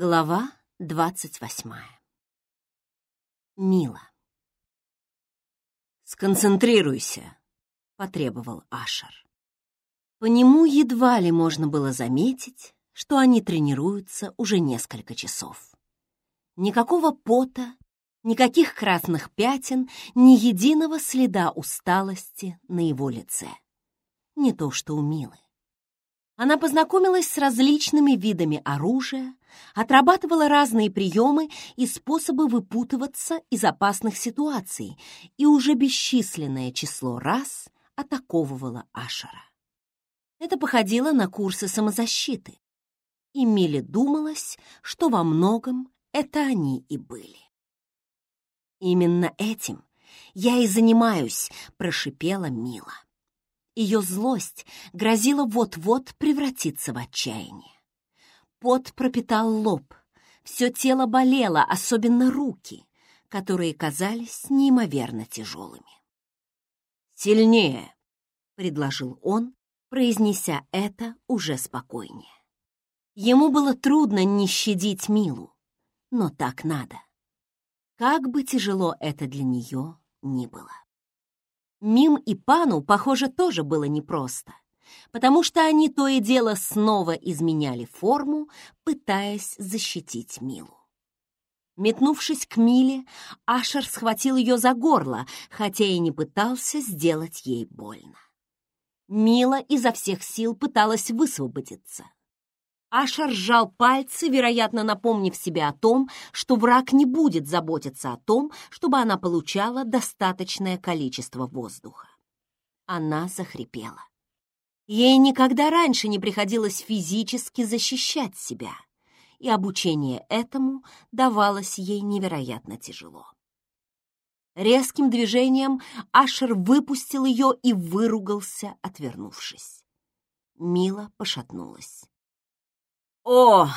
Глава двадцать восьмая. Мила. «Сконцентрируйся», — потребовал Ашер. По нему едва ли можно было заметить, что они тренируются уже несколько часов. Никакого пота, никаких красных пятен, ни единого следа усталости на его лице. Не то что у Милы. Она познакомилась с различными видами оружия, отрабатывала разные приемы и способы выпутываться из опасных ситуаций и уже бесчисленное число раз атаковывала Ашера. Это походило на курсы самозащиты, и Миле думалось, что во многом это они и были. «Именно этим я и занимаюсь», — прошипела Мила. Ее злость грозила вот-вот превратиться в отчаяние. Пот пропитал лоб, все тело болело, особенно руки, которые казались неимоверно тяжелыми. «Сильнее!» — предложил он, произнеся это уже спокойнее. Ему было трудно не щадить Милу, но так надо. Как бы тяжело это для нее ни было. Мим и Пану, похоже, тоже было непросто, потому что они то и дело снова изменяли форму, пытаясь защитить Милу. Метнувшись к Миле, Ашер схватил ее за горло, хотя и не пытался сделать ей больно. Мила изо всех сил пыталась высвободиться. Аша сжал пальцы, вероятно, напомнив себе о том, что враг не будет заботиться о том, чтобы она получала достаточное количество воздуха. Она захрипела. Ей никогда раньше не приходилось физически защищать себя, и обучение этому давалось ей невероятно тяжело. Резким движением Ашер выпустил ее и выругался, отвернувшись. Мила пошатнулась. «О!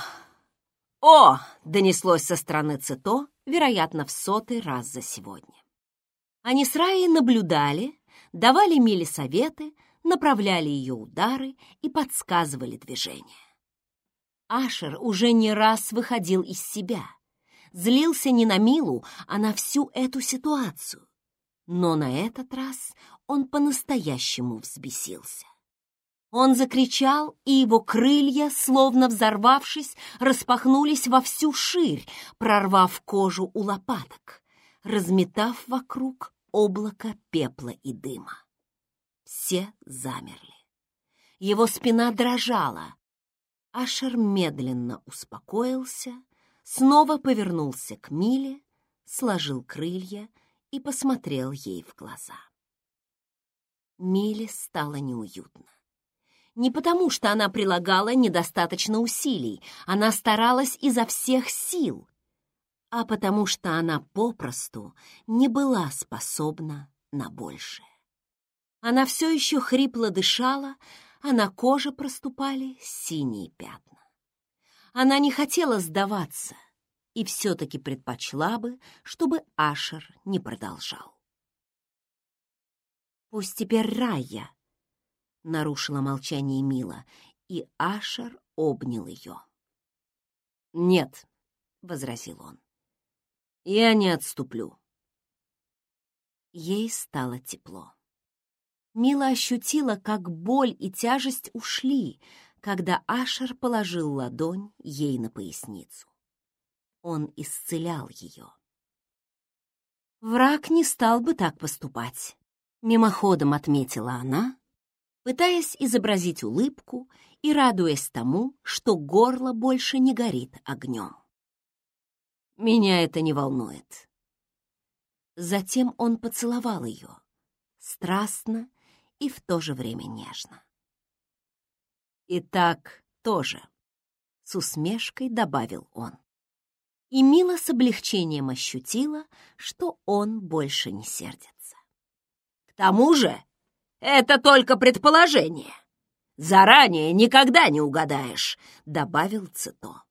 О!» — донеслось со стороны Цито, вероятно, в сотый раз за сегодня. Они с Раей наблюдали, давали Миле советы, направляли ее удары и подсказывали движения. Ашер уже не раз выходил из себя, злился не на Милу, а на всю эту ситуацию. Но на этот раз он по-настоящему взбесился. Он закричал, и его крылья, словно взорвавшись, распахнулись во всю ширь, прорвав кожу у лопаток, разметав вокруг облако пепла и дыма. Все замерли. Его спина дрожала. Ашер медленно успокоился, снова повернулся к Миле, сложил крылья и посмотрел ей в глаза. Миле стало неуютно. Не потому, что она прилагала недостаточно усилий, она старалась изо всех сил, а потому что она попросту не была способна на большее. Она все еще хрипло дышала, а на коже проступали синие пятна. Она не хотела сдаваться и все-таки предпочла бы, чтобы Ашер не продолжал. Пусть теперь Рая — нарушила молчание Мила, и Ашер обнял ее. «Нет», — возразил он, — «я не отступлю». Ей стало тепло. Мила ощутила, как боль и тяжесть ушли, когда Ашер положил ладонь ей на поясницу. Он исцелял ее. Враг не стал бы так поступать, мимоходом отметила она, пытаясь изобразить улыбку и радуясь тому, что горло больше не горит огнем. «Меня это не волнует». Затем он поцеловал ее, страстно и в то же время нежно. «И так тоже», — с усмешкой добавил он. И Мила с облегчением ощутила, что он больше не сердится. «К тому же это только предположение. Заранее никогда не угадаешь, добавил Цито.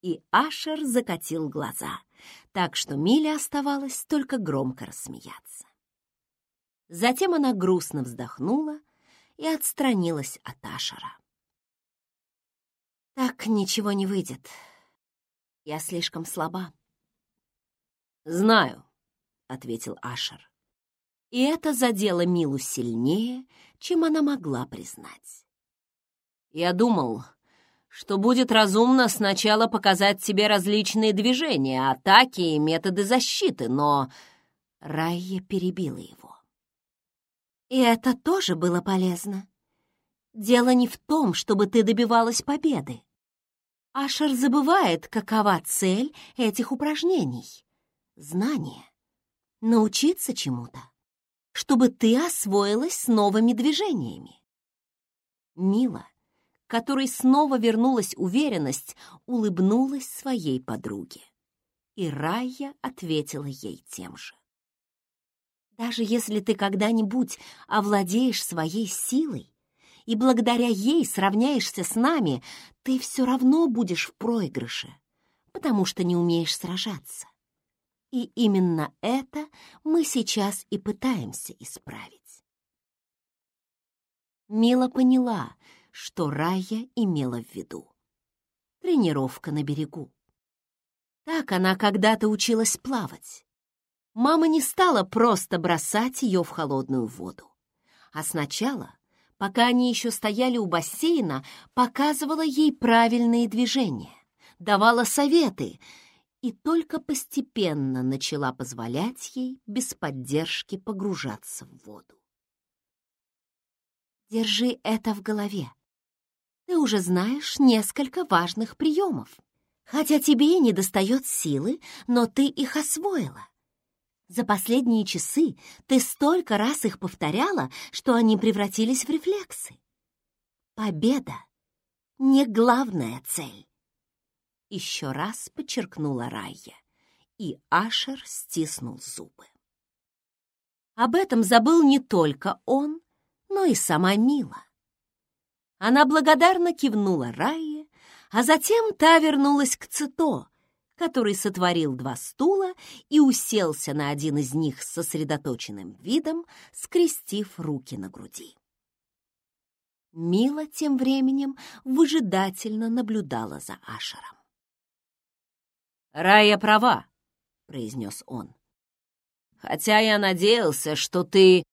И Ашер закатил глаза, так что Миле оставалось только громко рассмеяться. Затем она грустно вздохнула и отстранилась от Ашера. «Так ничего не выйдет. Я слишком слаба. «Знаю», — ответил Ашер. И это задело Милу сильнее, чем она могла признать. «Я думал, что будет разумно сначала показать тебе различные движения, атаки и методы защиты, но...» Райя перебила его. «И это тоже было полезно. Дело не в том, чтобы ты добивалась победы. Ашер забывает, какова цель этих упражнений. Знание. Научиться чему-то, чтобы ты освоилась с новыми движениями. Мила, которой снова вернулась уверенность, улыбнулась своей подруге. И Райя ответила ей тем же. Даже если ты когда-нибудь овладеешь своей силой, и благодаря ей сравняешься с нами, ты все равно будешь в проигрыше, потому что не умеешь сражаться. И именно это мы сейчас и пытаемся исправить. Мила поняла, что Рая имела в виду. Тренировка на берегу. Так она когда-то училась плавать. Мама не стала просто бросать ее в холодную воду, а сначала пока они еще стояли у бассейна, показывала ей правильные движения, давала советы и только постепенно начала позволять ей без поддержки погружаться в воду. Держи это в голове. Ты уже знаешь несколько важных приемов. Хотя тебе и не достает силы, но ты их освоила. За последние часы ты столько раз их повторяла, что они превратились в рефлексы. Победа — не главная цель. Еще раз подчеркнула Райя, и Ашер стиснул зубы. Об этом забыл не только он, но и сама Мила. Она благодарно кивнула Райе, а затем та вернулась к Цито, который сотворил два стула и уселся на один из них с сосредоточенным видом, скрестив руки на груди. Мила тем временем выжидательно наблюдала за Ашером. «Рая права», — произнес он. «Хотя я надеялся, что ты...»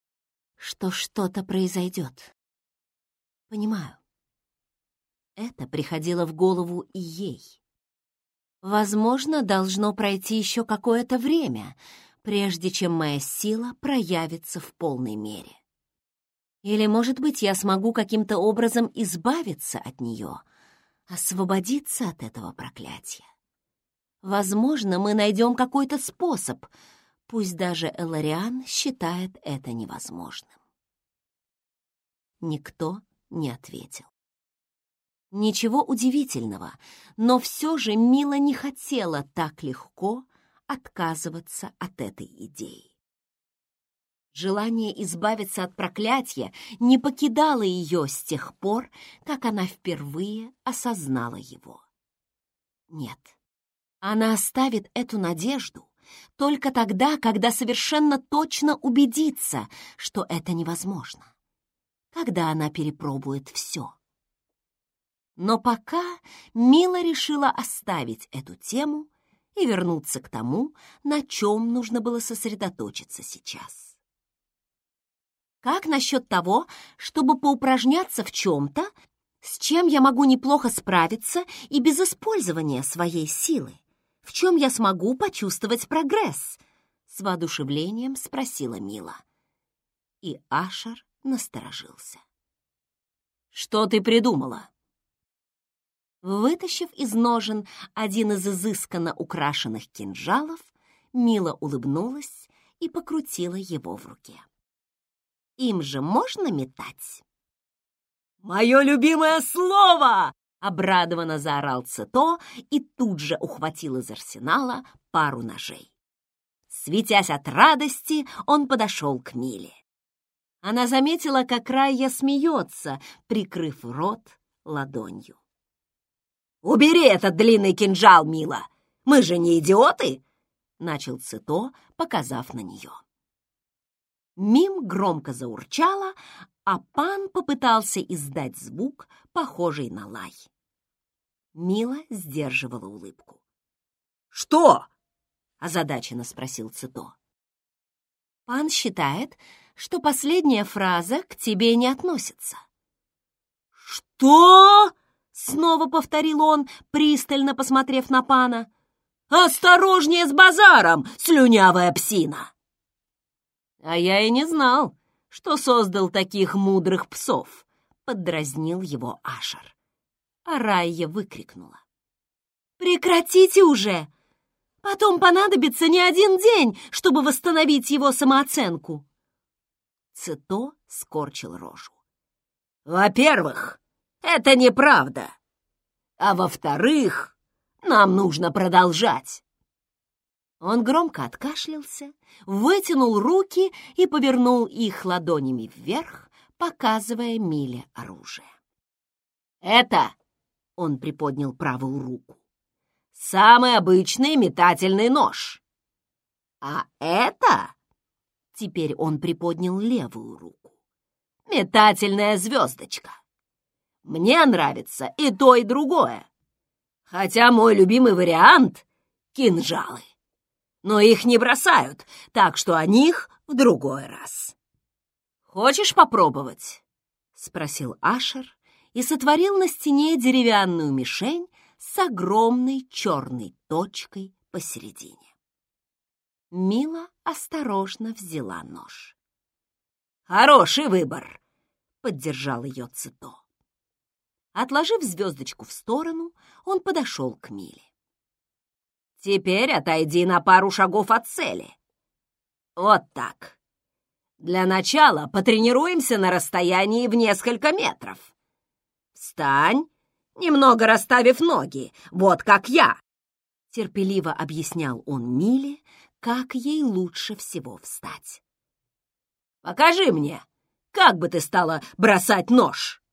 «Что что-то произойдет. Понимаю». Это приходило в голову и ей. Возможно, должно пройти еще какое-то время, прежде чем моя сила проявится в полной мере. Или, может быть, я смогу каким-то образом избавиться от нее, освободиться от этого проклятия. Возможно, мы найдем какой-то способ, пусть даже Элариан считает это невозможным. Никто не ответил. Ничего удивительного, но все же Мила не хотела так легко отказываться от этой идеи. Желание избавиться от проклятия не покидало ее с тех пор, как она впервые осознала его. Нет, она оставит эту надежду только тогда, когда совершенно точно убедится, что это невозможно, когда она перепробует все. Но пока Мила решила оставить эту тему и вернуться к тому, на чем нужно было сосредоточиться сейчас. Как насчет того, чтобы поупражняться в чем-то, с чем я могу неплохо справиться и без использования своей силы? В чем я смогу почувствовать прогресс? С воодушевлением спросила Мила. И Ашер насторожился. «Что ты придумала?» Вытащив из ножен один из изысканно украшенных кинжалов, Мила улыбнулась и покрутила его в руке. «Им же можно метать?» «Мое любимое слово!» — обрадованно заорал Цито и тут же ухватил из арсенала пару ножей. Светясь от радости, он подошел к Миле. Она заметила, как Райя смеется, прикрыв рот ладонью. «Убери этот длинный кинжал, Мила! Мы же не идиоты!» Начал Цито, показав на нее. Мим громко заурчала, а пан попытался издать звук, похожий на лай. Мила сдерживала улыбку. «Что?» — озадаченно спросил Цито. «Пан считает, что последняя фраза к тебе не относится». «Что?» — снова повторил он, пристально посмотрев на пана. «Осторожнее с базаром, слюнявая псина!» «А я и не знал, что создал таких мудрых псов», — поддразнил его Ашер. А Райя выкрикнула. «Прекратите уже! Потом понадобится не один день, чтобы восстановить его самооценку!» Цито скорчил рожу. «Во-первых, это неправда. А во-вторых, нам нужно продолжать. Он громко откашлялся, вытянул руки и повернул их ладонями вверх, показывая Миле оружие. «Это...» — он приподнял правую руку. «Самый обычный метательный нож. А это...» — теперь он приподнял левую руку. «Метательная звездочка. Мне нравится и то, и другое. Хотя мой любимый вариант — кинжалы. Но их не бросают, так что о них в другой раз. «Хочешь попробовать?» — спросил Ашер и сотворил на стене деревянную мишень с огромной черной точкой посередине. Мила осторожно взяла нож. «Хороший выбор!» — поддержал ее Цито. Отложив звездочку в сторону, он подошел к Миле. «Теперь отойди на пару шагов от цели. Вот так. Для начала потренируемся на расстоянии в несколько метров. Встань, немного расставив ноги, вот как я!» Терпеливо объяснял он Миле, как ей лучше всего встать. «Покажи мне, как бы ты стала бросать нож!»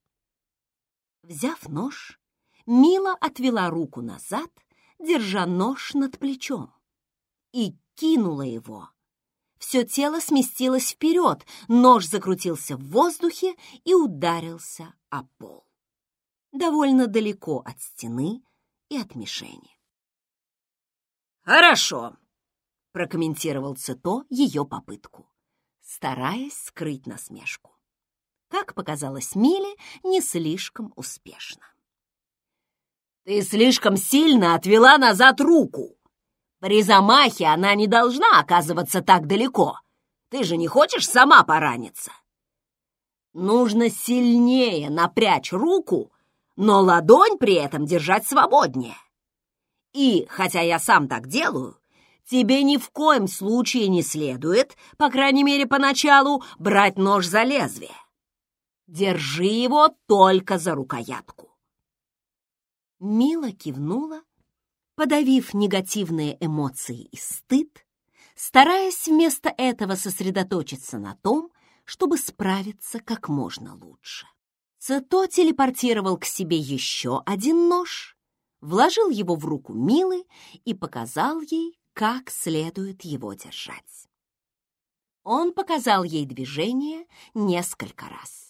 Взяв нож, Мила отвела руку назад, держа нож над плечом, и кинула его. Все тело сместилось вперед, нож закрутился в воздухе и ударился о пол. Довольно далеко от стены и от мишени. «Хорошо», — прокомментировал Цито ее попытку, стараясь скрыть насмешку как показалось Миле, не слишком успешно. «Ты слишком сильно отвела назад руку. При замахе она не должна оказываться так далеко. Ты же не хочешь сама пораниться? Нужно сильнее напрячь руку, но ладонь при этом держать свободнее. И, хотя я сам так делаю, тебе ни в коем случае не следует, по крайней мере поначалу, брать нож за лезвие. Держи его только за рукоятку. Мила кивнула, подавив негативные эмоции и стыд, стараясь вместо этого сосредоточиться на том, чтобы справиться как можно лучше. Цето телепортировал к себе еще один нож, вложил его в руку Милы и показал ей, как следует его держать. Он показал ей движение несколько раз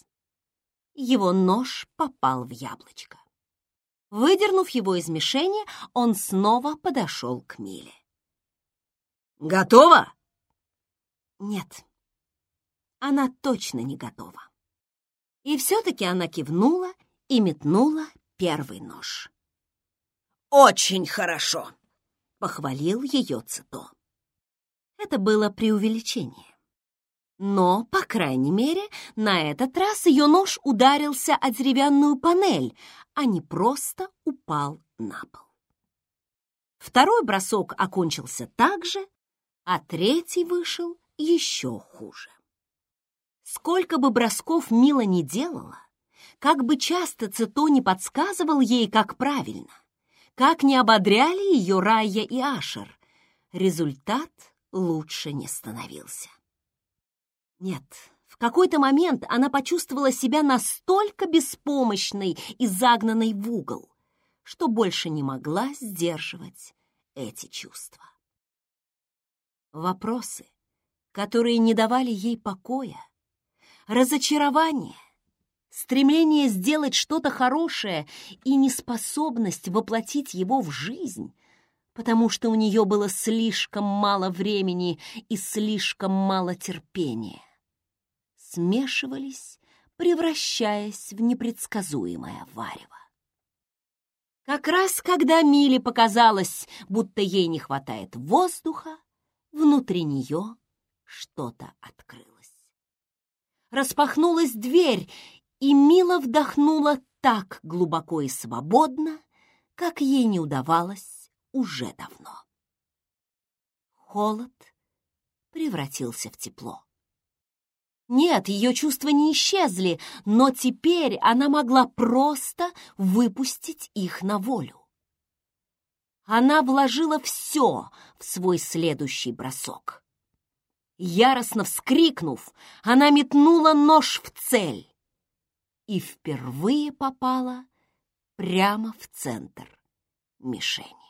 его нож попал в яблочко. Выдернув его из мишени, он снова подошел к Миле. «Готова?» «Нет, она точно не готова». И все-таки она кивнула и метнула первый нож. «Очень хорошо!» — похвалил ее Цито. Это было преувеличение. Но, по крайней мере, на этот раз ее нож ударился о деревянную панель, а не просто упал на пол. Второй бросок окончился так же, а третий вышел еще хуже. Сколько бы бросков Мила не делала, как бы часто Цито не подсказывал ей, как правильно, как не ободряли ее Райя и Ашер, результат лучше не становился. Нет, в какой-то момент она почувствовала себя настолько беспомощной и загнанной в угол, что больше не могла сдерживать эти чувства. Вопросы, которые не давали ей покоя, разочарование, стремление сделать что-то хорошее и неспособность воплотить его в жизнь потому что у нее было слишком мало времени и слишком мало терпения. Смешивались, превращаясь в непредсказуемое варево. Как раз когда Миле показалось, будто ей не хватает воздуха, внутри нее что-то открылось. Распахнулась дверь, и Мила вдохнула так глубоко и свободно, как ей не удавалось уже давно. Холод превратился в тепло. Нет, ее чувства не исчезли, но теперь она могла просто выпустить их на волю. Она вложила все в свой следующий бросок. Яростно вскрикнув, она метнула нож в цель и впервые попала прямо в центр мишени.